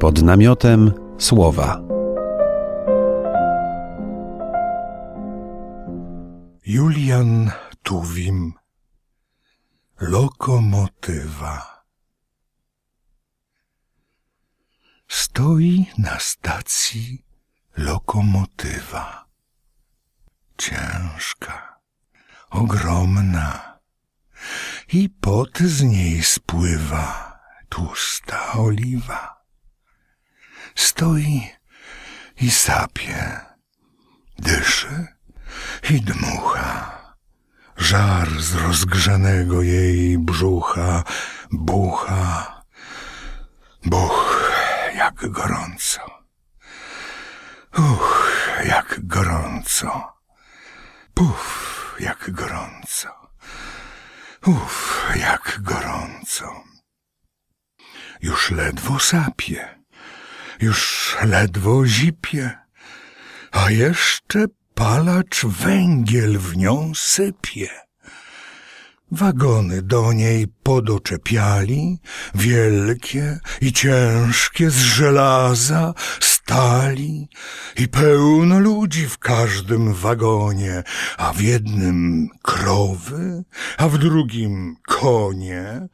Pod namiotem słowa. Julian Tuwim Lokomotywa Stoi na stacji lokomotywa. Ciężka, ogromna i pot z niej spływa tłusta oliwa. Stoi i sapie, dyszy i dmucha. Żar z rozgrzanego jej brzucha bucha. Buch, jak gorąco. Uch, jak gorąco. Puf, jak gorąco. Uf, jak gorąco. Już ledwo sapie, już ledwo zipie, a jeszcze palacz węgiel w nią sypie. Wagony do niej podoczepiali, wielkie i ciężkie z żelaza, stali i pełno ludzi w każdym wagonie, a w jednym krowy, a w drugim konie,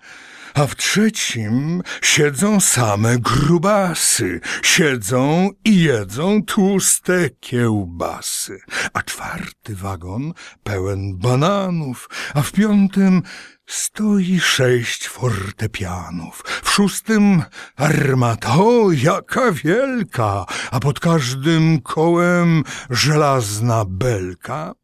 a w trzecim siedzą same grubasy, siedzą i jedzą tłuste kiełbasy, a czwarty wagon pełen bananów, a w piątym stoi sześć fortepianów, w szóstym armata, o jaka wielka, a pod każdym kołem żelazna belka,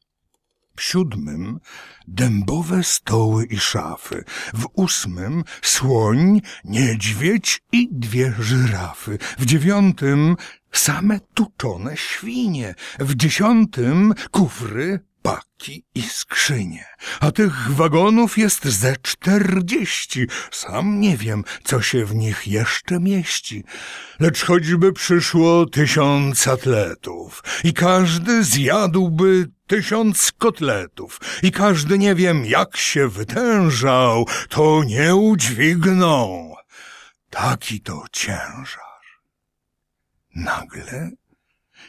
w siódmym dębowe stoły i szafy, w ósmym słoń, niedźwiedź i dwie żyrafy, w dziewiątym same tuczone świnie, w dziesiątym kufry, paki i skrzynie. A tych wagonów jest ze czterdzieści. Sam nie wiem, co się w nich jeszcze mieści. Lecz choćby przyszło tysiąc atletów i każdy zjadłby tysiąc kotletów i każdy nie wiem, jak się wytężał, to nie udźwigną. Taki to ciężar. Nagle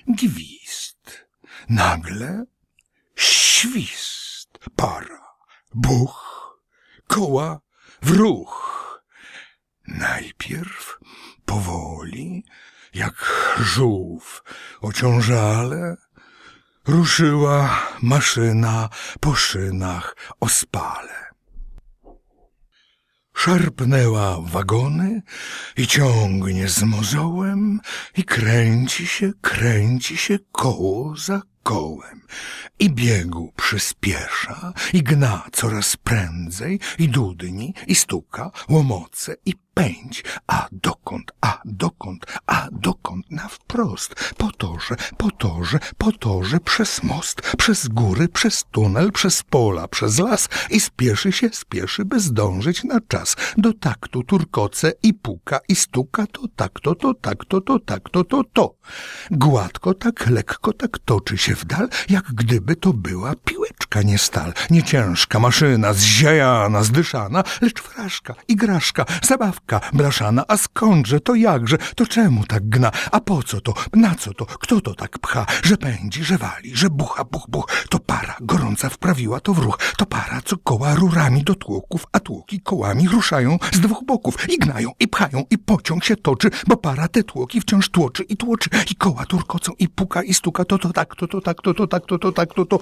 gwizd, nagle świst, para, buch, koła w ruch. Najpierw powoli, jak żółw ociążale, ruszyła maszyna po szynach ospale. Szarpnęła wagony i ciągnie z mozołem i kręci się, kręci się koło za kołem i biegu przyspiesza i gna coraz prędzej i dudni i stuka, łomoce i pędź, a dokąd, a dokąd, a dokąd, na wprost, po torze, po torze, po torze, przez most, przez góry, przez tunel, przez pola, przez las i spieszy się, spieszy, by zdążyć na czas. Do taktu turkoce i puka i stuka, to tak, to, to tak, to, to tak, to, to, to. Gładko tak, lekko tak toczy się w dal, jak gdyby to była piłeczka, nie stal, nie ciężka maszyna, zziajana, zdyszana, lecz fraszka, igraszka, zabawka, blaszana, a skądże, to jakże, to czemu tak gna, a po co to, na co to, kto to tak pcha, że pędzi, że wali, że bucha, buch, buch, to para wprawiła to w ruch, to para, co koła rurami do tłoków, a tłoki kołami ruszają z dwóch boków. I gnają, i pchają, i pociąg się toczy, bo para te tłoki wciąż tłoczy i tłoczy, i koła turkocą, i puka, i stuka, to to tak, to to tak, to to tak, to to tak, to to,